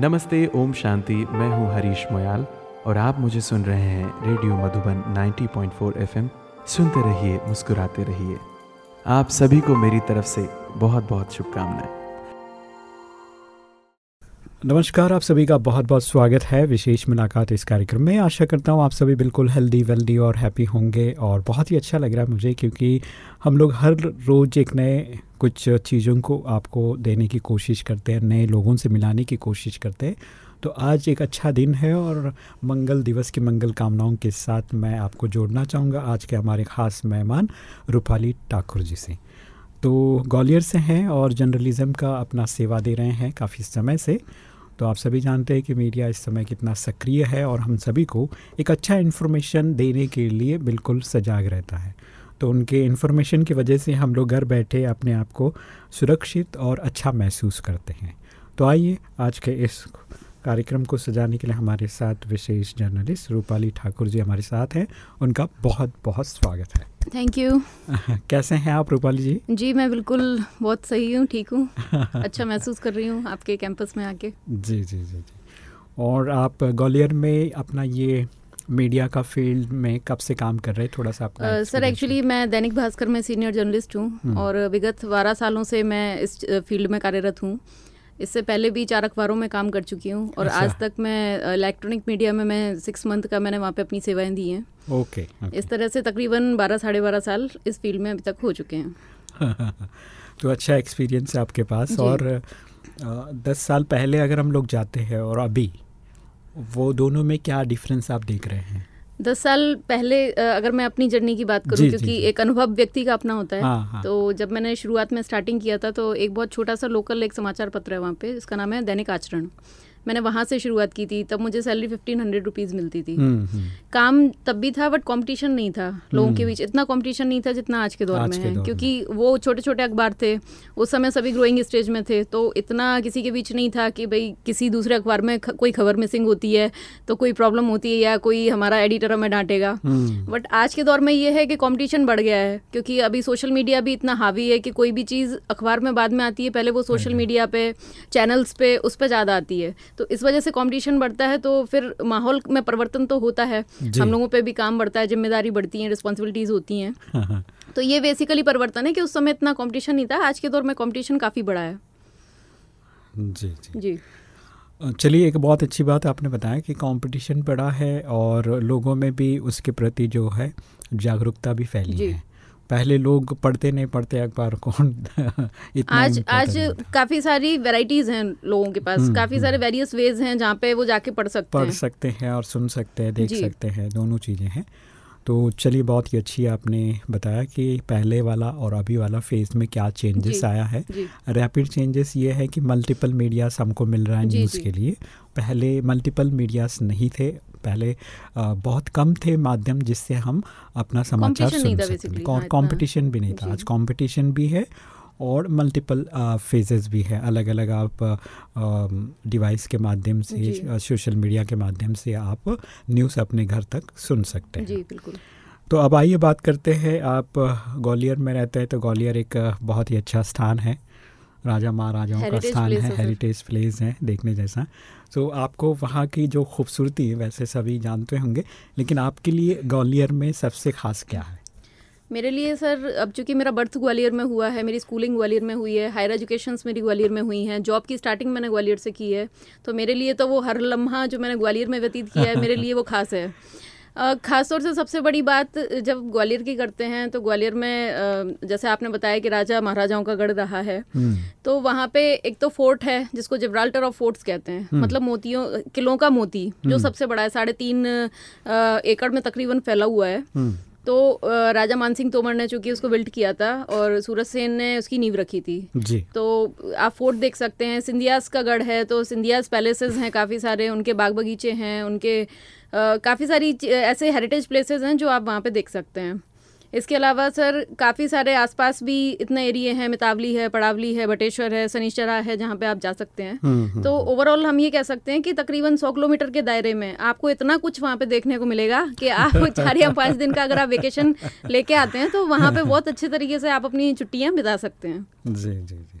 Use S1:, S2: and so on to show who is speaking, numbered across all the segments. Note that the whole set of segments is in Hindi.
S1: नमस्ते, ओम शांति। मैं हूँ हरीश मोयाल और आप मुझे सुन रहे हैं रेडियो मधुबन 90.4 एफएम। सुनते रहिए, मुस्कुराते रहिए। आप सभी को मेरी तरफ़ से बहुत बहुत शुभकामनाएँ।
S2: नमस्कार, आप सभी का बहुत बहुत स्वागत है विशेष मुलाकात इस कार्यक्रम में। आशा करता हूँ आप सभी बिल्कुल हेल्दी वेल्दी और हैप्पी होंगे और बहुत ही अच्छा लग रहा है मुझे क्योंकि हम लोग हर रोज़ एक नए कुछ चीज़ों को आपको देने की कोशिश करते हैं, नए लोगों से मिलाने की कोशिश करते हैं। तो आज एक अच्छा दिन है और मंगल दिवस की मंगल कामनाओं के साथ मैं आपको जोड़ना चाहूँगा। आज के हमारे ख़ास मेहमान रूपाली ठाकुर जी से। तो ग्वालियर से हैं और जर्नलिज़म का अपना सेवा दे रहे हैं काफ़ी समय से। तो आप सभी जानते हैं कि मीडिया इस समय कितना सक्रिय है और हम सभी को एक अच्छा इन्फॉर्मेशन देने के लिए बिल्कुल सजाग रहता है। तो उनके इन्फॉर्मेशन की वजह से हम लोग घर बैठे अपने आप को सुरक्षित और अच्छा महसूस करते हैं। तो आइए आज के इस कार्यक्रम को सजाने के लिए हमारे साथ विशेष जर्नलिस्ट रूपाली ठाकुर जी हमारे साथ हैं। उनका बहुत बहुत स्वागत है।
S3: थैंक यू
S2: कैसे हैं आप रूपाली जी?
S3: जी मैं बिल्कुल बहुत सही हूँ ठीक हूँ। अच्छा महसूस कर रही हूँ आपके कैंपस में आके।
S2: जी जी जी जी। और आप ग्वालियर में अपना ये मीडिया का फ़ील्ड में कब से काम कर रहे हैं? थोड़ा सा आपका
S3: सर एक्चुअली मैं दैनिक भास्कर में सीनियर जर्नलिस्ट हूँ हम्म। और विगत बारह सालों से मैं इस फ़ील्ड में कार्यरत हूँ। इससे पहले भी चार अखबारों में काम कर चुकी हूँ और अच्छा। आज तक मैं इलेक्ट्रॉनिक मीडिया में मैं सिक्स मंथ का मैंने वहाँ पे अपनी सेवाएँ दी हैं।
S2: Okay, okay.
S3: इस तरह से तकरीबन बारह साढ़े बारह साल इस फ़ील्ड में अभी तक हो चुके हैं।
S2: तो अच्छा एक्सपीरियंस है आपके पास और दस साल पहले अगर हम लोग जाते हैं और अभी वो दोनों में क्या डिफरेंस आप देख रहे हैं?
S3: दस साल पहले अगर मैं अपनी जर्नी की बात करूँ क्योंकि जी, एक अनुभव व्यक्ति का अपना होता है हाँ, हाँ. तो जब मैंने शुरुआत में स्टार्टिंग किया था तो एक बहुत छोटा सा लोकल एक समाचार पत्र है वहाँ पे जिसका नाम है दैनिक आचरण। मैंने वहाँ से शुरुआत की थी तब मुझे सैलरी फिफ्टीन हंड्रेड रुपीज़ मिलती थी। हम्म, हम्म। काम तब भी था बट कंपटीशन नहीं था लोगों के हम्म। बीच। इतना कंपटीशन नहीं था जितना आज के दौर आज में है क्योंकि वो छोटे छोटे अखबार थे उस समय सभी ग्रोइंग स्टेज में थे तो इतना किसी के बीच नहीं था कि भाई किसी दूसरे अखबार में कोई खबर मिसिंग होती है तो कोई प्रॉब्लम होती है या कोई हमारा एडिटर हमें डांटेगा। बट आज के दौर में ये है कि कॉम्पिटिशन बढ़ गया है क्योंकि अभी सोशल मीडिया भी इतना हावी है कि कोई भी चीज़ अखबार में बाद में आती है पहले वो सोशल मीडिया पे चैनल्स पे उस पर ज़्यादा आती है। तो इस वजह से कॉम्पिटिशन बढ़ता है तो फिर माहौल में परिवर्तन तो होता है। हम लोगों पर भी काम बढ़ता है ज़िम्मेदारी बढ़ती है रिस्पॉन्सिबिलिटीज होती हैं। तो ये बेसिकली परिवर्तन है कि उस समय इतना कॉम्पिटिशन नहीं था आज के दौर में कॉम्पिटिशन काफ़ी बड़ा है।
S2: जी जी।
S3: जी।
S2: चलिए एक बहुत अच्छी बात आपने बताया कि कंपटीशन बड़ा है और लोगों में भी उसके प्रति जो है जागरूकता भी फैली है। पहले लोग पढ़ते नहीं पढ़ते अखबार कौन?
S3: इतना आज आज काफ़ी सारी वेराइटीज़ हैं लोगों के पास। हम्म, काफ़ी हम्म। सारे वेरियस वेज हैं जहाँ पे वो जाके पढ़ सकते
S2: पढ़ हैं। पढ़ सकते हैं और सुन सकते हैं देख सकते हैं दोनों चीज़ें हैं। तो चलिए बहुत ही अच्छी आपने बताया कि पहले वाला और अभी वाला फ़ेज़ में क्या चेंजेस आया है। रैपिड चेंजेस ये है कि मल्टीपल मीडियास हमको मिल रहा है न्यूज़ के लिए। पहले मल्टीपल मीडियास नहीं थे पहले बहुत कम थे माध्यम जिससे हम अपना समाचार सुन सकते कंपटीशन हाँ, भी नहीं था। आज कंपटीशन भी है और मल्टीपल फेजेस भी है। अलग अलग आप डिवाइस के माध्यम से सोशल मीडिया के माध्यम से आप न्यूज़ अपने घर तक सुन सकते हैं।
S3: जी बिल्कुल।
S2: तो अब आइए बात करते हैं। आप ग्वालियर में रहते हैं तो ग्वालियर एक बहुत ही अच्छा स्थान है। राजा महाराजाओं का स्थान है हेरिटेज प्लेस है देखने जैसा। तो आपको वहाँ की जो खूबसूरती है वैसे सभी जानते होंगे लेकिन आपके लिए ग्वालियर में सबसे खास क्या है?
S3: मेरे लिए सर अब चूँकि मेरा बर्थ ग्वालियर में हुआ है मेरी स्कूलिंग ग्वालियर में हुई है हायर एजुकेशन मेरी ग्वालियर में हुई हैं जॉब की स्टार्टिंग मैंने ग्वालियर से की है तो मेरे लिए तो वो हर लम्हा जो मैंने ग्वालियर में व्यतीत किया है मेरे लिए वो खास है। ख़ास से सबसे बड़ी बात जब ग्वालियर की करते हैं तो ग्वालियर में जैसे आपने बताया कि राजा महाराजाओं का गढ़ रहा है हम्म। तो वहाँ पे एक तो फोर्ट है जिसको जिब्राल्टर ऑफ़ फोर्ट्स कहते हैं हम्म। मतलब मोतियों किलों का मोती जो हम्म। सबसे बड़ा है साढ़े तीन एकड़ में तकरीबन फैला हुआ है तो राजा मानसिंह तोमर ने चूँकि उसको बिल्ट किया था और सूरज सेन ने उसकी नींव रखी थी।
S2: जी।
S3: तो आप फोर्ट देख सकते हैं सिंधियास का गढ़ है तो सिंधियास पैलेसेस हैं काफ़ी सारे उनके बाग बगीचे हैं उनके काफ़ी सारी ऐसे हेरिटेज प्लेसेस हैं जो आप वहाँ पे देख सकते हैं। इसके अलावा सर काफ़ी सारे आसपास भी इतने एरिए हैं मितावली है पड़ावली है बटेश्वर है सनीचरा है जहाँ पे आप जा सकते हैं। हम्म, हम्म, तो ओवरऑल हम्म। हम ये कह सकते हैं कि तकरीबन सौ किलोमीटर के दायरे में आपको इतना कुछ वहाँ पे देखने को मिलेगा कि आप चार या पाँच दिन का अगर आप वेकेशन लेके आते हैं तो वहाँ पे बहुत अच्छे तरीके से आप अपनी छुट्टियाँ बिता सकते हैं।
S2: जी जी जी।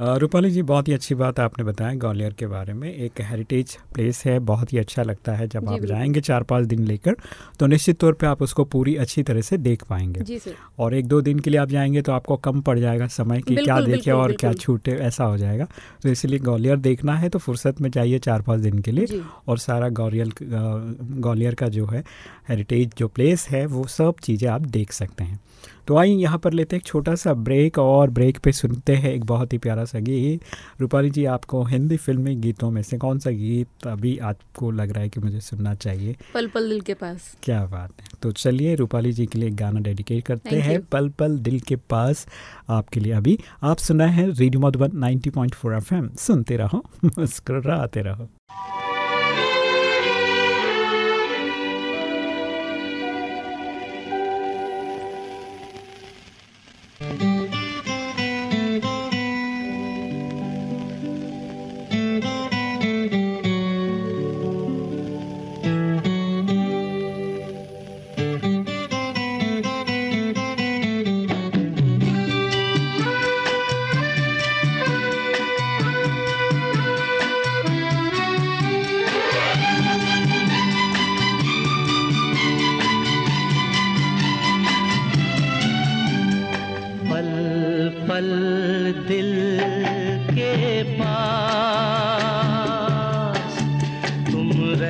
S2: रूपाली जी बहुत ही अच्छी बात आपने बताया ग्वालियर के बारे में। एक हेरिटेज प्लेस है बहुत ही अच्छा लगता है जब आप जाएँगे चार पाँच दिन लेकर तो निश्चित तौर पे आप उसको पूरी अच्छी तरह से देख पाएँगे।
S3: जी
S2: और एक दो दिन के लिए आप जाएँगे तो आपको कम पड़ जाएगा समय कि क्या देखे और क्या छूटे ऐसा हो जाएगा। तो इसलिए ग्वालियर देखना है तो फुर्सत में जाइए चार पाँच दिन के लिए। और सारा ग्वालियर ग्वालियर का जो है हेरिटेज जो प्लेस है वो सब चीज़ें आप देख सकते हैं। तो आइए यहाँ पर लेते हैं एक छोटा सा ब्रेक और ब्रेक पे सुनते हैं एक बहुत ही प्यारा सा गीत। रूपाली जी आपको हिंदी फिल्मी गीतों में से कौन सा गीत अभी आपको लग रहा है कि मुझे सुनना चाहिए?
S3: पल पल दिल के पास।
S2: क्या बात है। तो चलिए रूपाली जी के लिए गाना डेडिकेट करते हैं। पल पल दिल के पास आपके लिए अभी आप सुना है रेडियो मधुबन नाइनटी पॉइंट सुनते रहो मुस्कुराते रहो।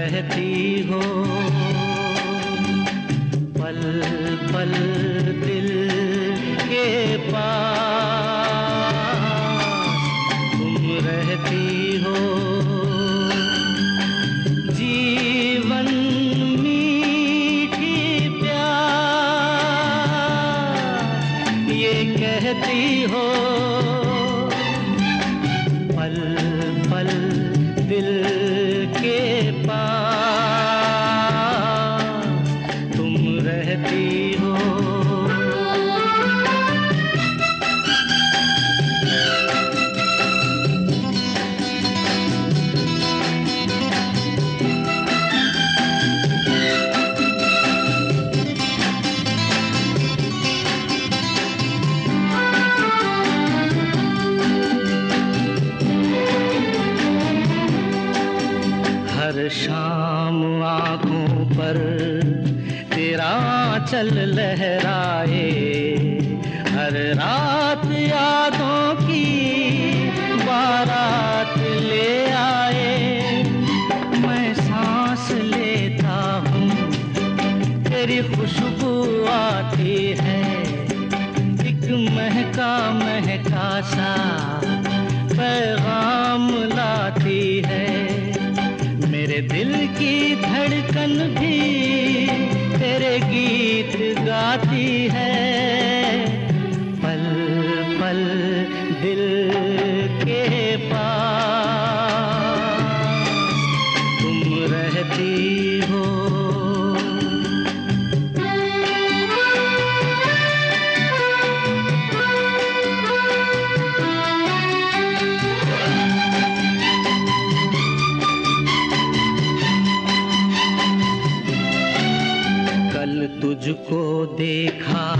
S4: रहती हो। पल पल दिल के पास तुम रहती हो। रहती हर रात या दिल के पास तुम रहती हो। तुझको देखा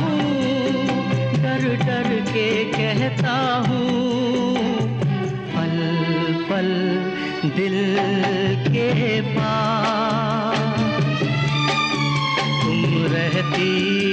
S4: डर डर के कहता हूँ पल पल दिल के पास। तुम रहती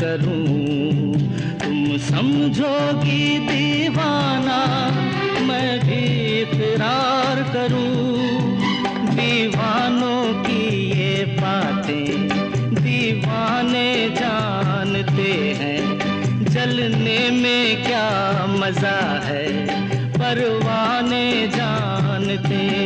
S4: करूँ। तुम समझोगी दीवाना, मैं भी इकरार करूँ। दीवानों की ये बातें, दीवाने जानते हैं। जलने में क्या मज़ा है, परवाने जानते हैं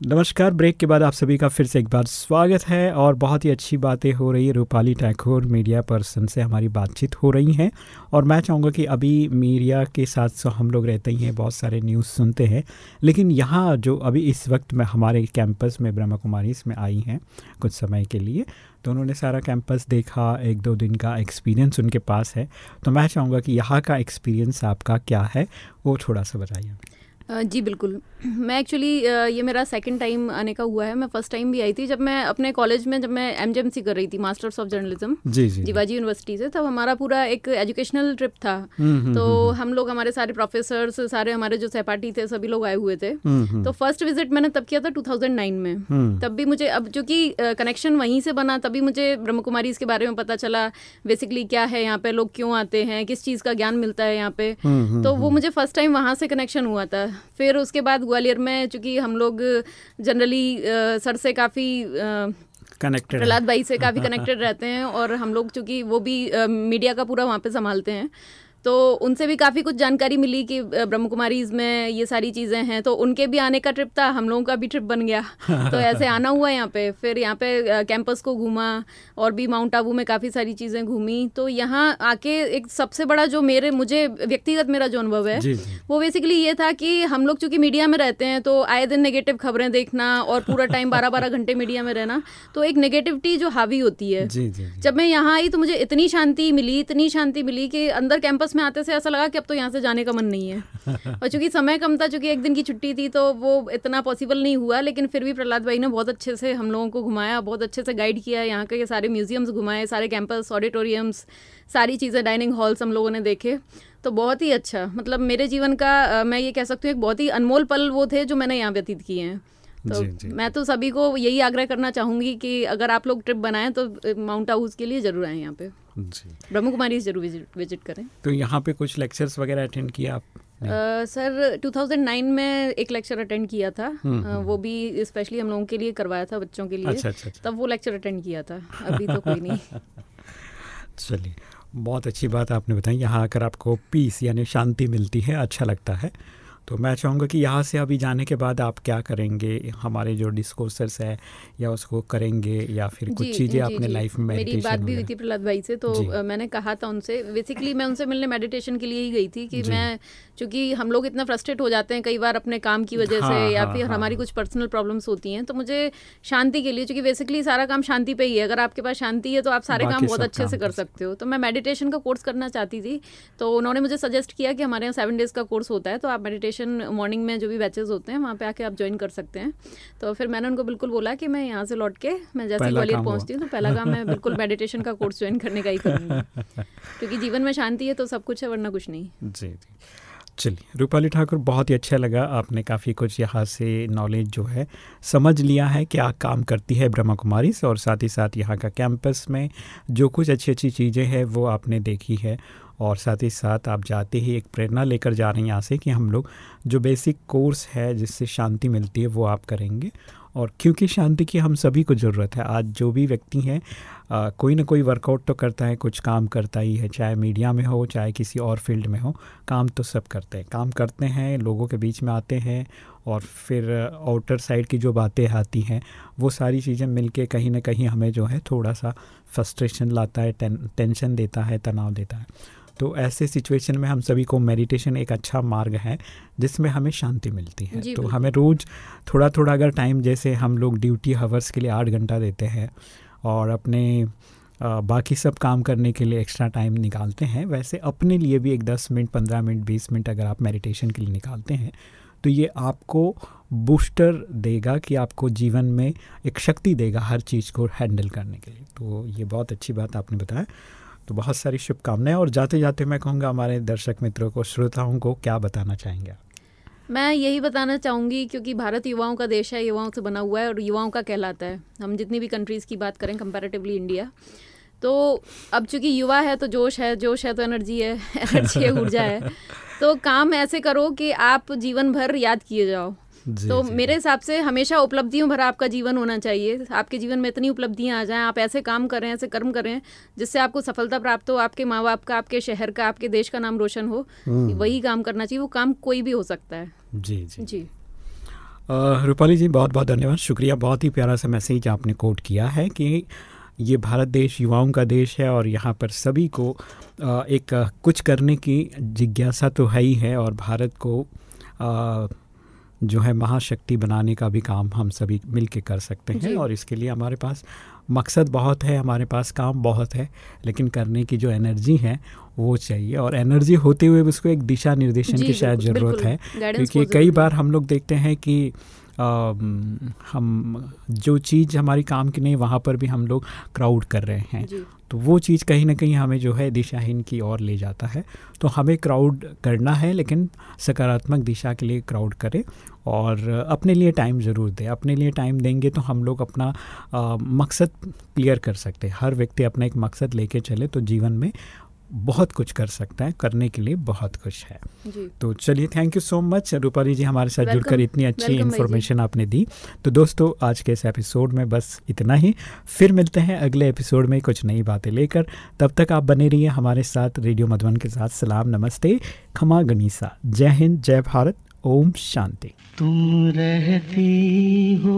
S2: नमस्कार, ब्रेक के बाद आप सभी का फिर से एक बार स्वागत है और बहुत ही अच्छी बातें हो रही है। रूपाली ठाकुर मीडिया पर्सन से हमारी बातचीत हो रही हैं और मैं चाहूँगा कि अभी मीडिया के साथ सो हम लोग रहते ही हैं, बहुत सारे न्यूज़ सुनते हैं। लेकिन यहाँ जो अभी इस वक्त में हमारे कैंपस में ब्रह्मा कुमारी इसमें आई हैं कुछ समय के लिए तो उन्होंने सारा कैंपस देखा, एक दो दिन का एक्सपीरियंस उनके पास है। तो मैं चाहूँगा कि यहाँ का एक्सपीरियंस आपका क्या है, वो थोड़ा सा बताइए।
S3: जी बिल्कुल। मैं एक्चुअली ये मेरा सेकंड टाइम आने का हुआ है। मैं फ़र्स्ट टाइम भी आई थी जब मैं अपने कॉलेज में जब मैं एम कर रही थी मास्टर्स ऑफ़ जर्नलिज्म
S2: जी जी
S3: जीवाजी यूनिवर्सिटी से। तब हमारा पूरा एक एजुकेशनल ट्रिप था। हम्म, हम्म, तो हम्म, हम लोग हमारे सारे प्रोफेसर सारे हमारे जो सहपाठी थे सभी लोग आए हुए थे। तो फ़र्स्ट विज़िट मैंने तब किया था टू में। तब भी मुझे अब चूँकि कनेक्शन वहीं से बना तभी मुझे ब्रह्म कुमारी इसके बारे में पता चला बेसिकली क्या है यहाँ पे लोग क्यों आते हैं किस चीज़ का ज्ञान मिलता है यहाँ पे। तो वो मुझे फ़र्स्ट टाइम वहाँ से कनेक्शन हुआ था। फिर उसके बाद ग्वालियर में चूँकि हम लोग जनरली सर से काफ़ी
S2: कनेक्टेड
S3: प्रहलाद भाई से काफ़ी कनेक्टेड रहते हैं और हम लोग चूँकि वो भी मीडिया का पूरा वहाँ पे संभालते हैं। तो उनसे भी काफ़ी कुछ जानकारी मिली कि ब्रह्म कुमारी में ये सारी चीज़ें हैं। तो उनके भी आने का ट्रिप था हम लोगों का भी ट्रिप बन गया। तो ऐसे आना हुआ यहाँ पे। फिर यहाँ पे कैंपस को घूमा और भी माउंट आबू में काफ़ी सारी चीज़ें घूमी। तो यहाँ आके एक सबसे बड़ा जो मेरे मुझे व्यक्तिगत मेरा जो अनुभव है वो बेसिकली ये था कि हम लोग चूँकि मीडिया में रहते हैं तो आए दिन नेगेटिव खबरें देखना और पूरा टाइम बारह बारह घंटे मीडिया में रहना तो एक नेगेटिविटी जो हावी होती है। जब मैं यहाँ आई तो मुझे इतनी शांति मिली इतनी शांति मिली कि अंदर कैंपस में आते से ऐसा लगा कि अब तो यहाँ से जाने का मन नहीं है। और चूँकि समय कम था चूँकि एक दिन की छुट्टी थी तो वो इतना पॉसिबल नहीं हुआ लेकिन फिर भी प्रहलाद भाई ने बहुत अच्छे से हम लोगों को घुमाया बहुत अच्छे से गाइड किया। यहाँ के सारे म्यूजियम्स घुमाए सारे कैंपस ऑडिटोरियम्स सारी चीज़ें डाइनिंग हॉल्स हम लोगों ने देखे। तो बहुत ही अच्छा मतलब मेरे जीवन का मैं ये कह सकती हूँ एक बहुत ही अनमोल पल वो थे जो मैंने यहाँ व्यतीत किए हैं। तो जी, जी. मैं तो सभी को यही आग्रह करना चाहूँगी कि अगर आप लोग ट्रिप बनाएँ तो माउंट हाउस के लिए ज़रूर आए यहाँ पे। ब्रह्म कुमारी ज़रूर विज़िट करें।
S2: तो यहाँ पे कुछ लेक्चर्स वगैरह अटेंड किया आप
S3: सर uh, 2009 में एक लेक्चर अटेंड किया था। uh, वो भी स्पेशली हम लोगों के लिए करवाया था बच्चों के लिए। अच्छा, अच्छा, अच्छा. तब वो लेक्चर अटेंड किया था। अभी तो कोई नहीं।
S2: चलिए बहुत अच्छी बात आपने बताई। यहाँ आकर आपको पीस यानी शांति मिलती है अच्छा लगता है। तो मैं चाहूँगा कि यहाँ से अभी जाने के बाद आप क्या करेंगे? हमारे जो डिस्कोर्सर्स है या उसको करेंगे या फिर कुछ चीज़ें अपने लाइफ में
S3: मेरी बात भी हुई थी प्रहलाद भाई से तो मैंने कहा था उनसे बेसिकली मैं उनसे मिलने मेडिटेशन के लिए ही गई थी कि मैं चूँकि हम लोग इतना फ्रस्ट्रेट हो जाते हैं कई बार अपने काम की वजह हाँ, से या हाँ, फिर हाँ, हमारी कुछ पर्सनल प्रॉब्लम्स होती हैं तो मुझे शांति के लिए चूँकि बेसिकली सारा काम शांति पे ही है अगर आपके पास शांति है तो आप सारे काम बहुत अच्छे से कर सकते हो। तो मैं मेडिटेशन का कोर्स करना चाहती थी तो उन्होंने मुझे सजेस्ट किया कि हमारे यहाँ सेवन डेज़ का कोर्स होता है तो आप मेडिटेशन मॉर्निंग में जो भी बैचेज होते हैं वहाँ पे आके आप ज्वाइन कर सकते हैं। तो फिर मैंने उनको बिल्कुल बोला कि मैं यहाँ से लौट के मैं जैसे ग्वालियर पहुँचती हूँ तो पहला काम मैं बिल्कुल मेडिटेशन का कोर्स ज्वाइन करने का ही करूँगी। क्योंकि जीवन में शांति है तो सब कुछ है वरना कुछ नहीं।
S2: जी जी। चलिए रूपाली ठाकुर बहुत ही अच्छा लगा आपने काफ़ी कुछ यहाँ से नॉलेज जो है समझ लिया है क्या काम करती है ब्रह्मा कुमारी से और साथ ही साथ यहाँ का कैंपस में जो कुछ अच्छी अच्छी चीज़ें हैं वो आपने देखी है। और साथ ही साथ आप जाते ही एक प्रेरणा लेकर जा रहे हैं यहाँ से कि हम लोग जो बेसिक कोर्स है जिससे शांति मिलती है वो आप करेंगे। और क्योंकि शांति की हम सभी को ज़रूरत है, आज जो भी व्यक्ति हैं कोई ना कोई वर्कआउट तो करता है, कुछ काम करता ही है, चाहे मीडिया में हो, चाहे किसी और फ़ील्ड में हो, काम तो सब करते हैं। काम करते हैं, लोगों के बीच में आते हैं और फिर आउटर साइड की जो बातें आती हैं, वो सारी चीज़ें मिल के कहीं ना कहीं हमें जो है थोड़ा सा फ्रस्ट्रेशन लाता है टेंशन देता है, तनाव देता है। तो ऐसे सिचुएशन में हम सभी को मेडिटेशन एक अच्छा मार्ग है जिसमें हमें शांति मिलती है। तो हमें रोज़ थोड़ा थोड़ा अगर टाइम जैसे हम लोग ड्यूटी हावर्स के लिए आठ घंटा देते हैं और अपने आ, बाकी सब काम करने के लिए एक्स्ट्रा टाइम निकालते हैं वैसे अपने लिए भी एक दस मिनट पंद्रह मिनट बीस मिनट अगर आप मेडिटेशन के लिए निकालते हैं तो ये आपको बूस्टर देगा कि आपको जीवन में एक शक्ति देगा हर चीज़ को हैंडल करने के लिए। तो ये बहुत अच्छी बात आपने बताया। तो बहुत सारी शुभकामनाएँ और जाते जाते मैं कहूँगा हमारे दर्शक मित्रों को श्रोताओं को क्या बताना चाहेंगे
S3: मैं यही बताना चाहूँगी क्योंकि भारत युवाओं का देश है युवाओं से बना हुआ है और युवाओं का कहलाता है। हम जितनी भी कंट्रीज़ की बात करें कंपैरेटिवली इंडिया तो अब चूँकि युवा है तो जोश है जोश है तो एनर्जी है एनर्जी है ऊर्जा है। तो काम ऐसे करो कि आप जीवन भर याद किए जाओ। तो जी, मेरे हिसाब से हमेशा उपलब्धियों भरा आपका जीवन होना चाहिए। आपके जीवन में इतनी उपलब्धियाँ आ जाएँ आप ऐसे काम करें ऐसे कर्म करें जिससे आपको सफलता प्राप्त हो आपके माँ बाप का आपके शहर का आपके देश का नाम रोशन हो हम्म। वही काम करना चाहिए वो काम कोई भी हो सकता है।
S2: जी जी। जी। रूपाली जी बहुत बहुत धन्यवाद शुक्रिया बहुत ही प्यारा सा मैसेज आपने कोट किया है कि ये भारत देश युवाओं का देश है और यहाँ पर सभी को एक कुछ करने की जिज्ञासा तो है ही है और भारत को जो है महाशक्ति बनाने का भी काम हम सभी मिल के कर सकते हैं और इसके लिए हमारे पास मकसद बहुत है हमारे पास काम बहुत है लेकिन करने की जो एनर्जी है वो चाहिए। और एनर्जी होते हुए उसको एक दिशा निर्देशन की शायद ज़रूरत है। क्योंकि कई बार हम लोग देखते हैं कि हम जो चीज़ हमारी काम की नहीं वहाँ पर भी हम लोग क्राउड कर रहे हैं। तो वो चीज़ कहीं ना कहीं हमें जो है दिशाहीन की ओर ले जाता है। तो हमें क्राउड करना है लेकिन सकारात्मक दिशा के लिए क्राउड करें और अपने लिए टाइम ज़रूर दें। अपने लिए टाइम देंगे तो हम लोग अपना आ, मकसद क्लियर कर सकते हैं। हर व्यक्ति अपना एक मकसद लेके चले तो जीवन में बहुत कुछ कर सकता है करने के लिए बहुत कुछ है। जी। तो चलिए thank you so much Rupali ji हमारे साथ जुड़कर इतनी अच्छी इन्फॉर्मेशन आपने दी। तो दोस्तों आज के इस एपिसोड में बस इतना ही। फिर मिलते हैं अगले एपिसोड में कुछ नई बातें लेकर। तब तक आप बने रहिए हमारे साथ रेडियो मधुबन के साथ। सलाम नमस्ते खमा गनीसा। जय हिंद जय भारत ओम शांति।
S4: तुम रहती हो।